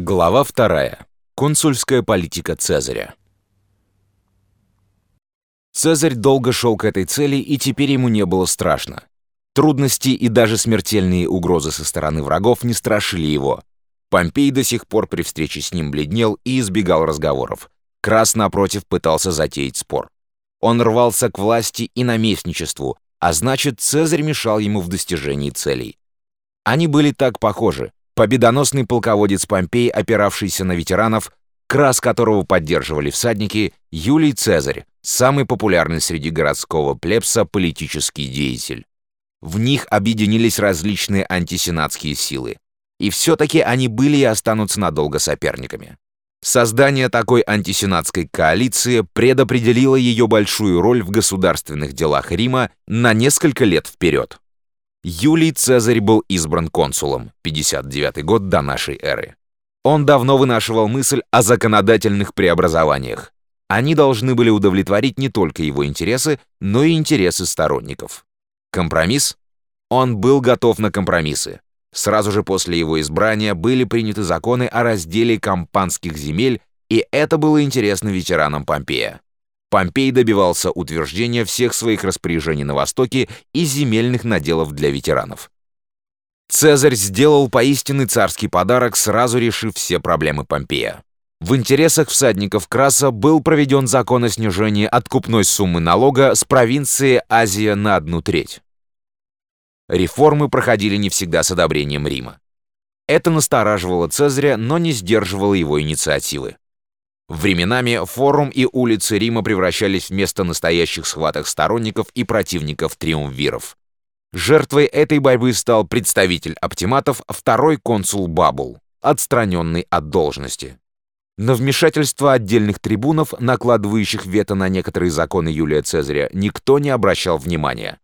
Глава вторая. Консульская политика Цезаря. Цезарь долго шел к этой цели, и теперь ему не было страшно. Трудности и даже смертельные угрозы со стороны врагов не страшили его. Помпей до сих пор при встрече с ним бледнел и избегал разговоров. Крас, напротив, пытался затеять спор. Он рвался к власти и наместничеству, а значит, Цезарь мешал ему в достижении целей. Они были так похожи. Победоносный полководец Помпей, опиравшийся на ветеранов, крас которого поддерживали всадники, Юлий Цезарь, самый популярный среди городского плебса политический деятель. В них объединились различные антисенатские силы. И все-таки они были и останутся надолго соперниками. Создание такой антисенатской коалиции предопределило ее большую роль в государственных делах Рима на несколько лет вперед. Юлий Цезарь был избран консулом, 59 год до нашей эры. Он давно вынашивал мысль о законодательных преобразованиях. Они должны были удовлетворить не только его интересы, но и интересы сторонников. Компромисс? Он был готов на компромиссы. Сразу же после его избрания были приняты законы о разделе кампанских земель, и это было интересно ветеранам Помпея. Помпей добивался утверждения всех своих распоряжений на Востоке и земельных наделов для ветеранов. Цезарь сделал поистинный царский подарок, сразу решив все проблемы Помпея. В интересах всадников Краса был проведен закон о снижении откупной суммы налога с провинции Азия на одну треть. Реформы проходили не всегда с одобрением Рима. Это настораживало Цезаря, но не сдерживало его инициативы. Временами форум и улицы Рима превращались в место настоящих схваток сторонников и противников триумвиров. Жертвой этой борьбы стал представитель оптиматов, второй консул Бабул, отстраненный от должности. На вмешательство отдельных трибунов, накладывающих вето на некоторые законы Юлия Цезаря, никто не обращал внимания.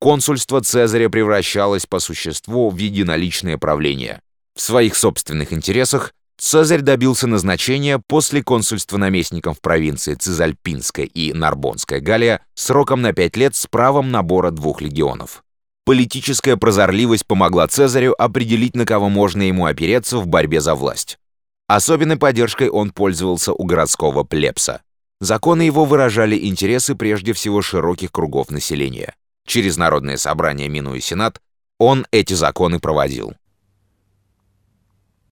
Консульство Цезаря превращалось по существу в единоличное правление. В своих собственных интересах Цезарь добился назначения после консульства наместником в провинции Цезальпинская и Нарбонская Галия сроком на пять лет с правом набора двух легионов. Политическая прозорливость помогла Цезарю определить, на кого можно ему опереться в борьбе за власть. Особенной поддержкой он пользовался у городского плебса. Законы его выражали интересы прежде всего широких кругов населения. Через народное собрание, минуя Сенат, он эти законы проводил.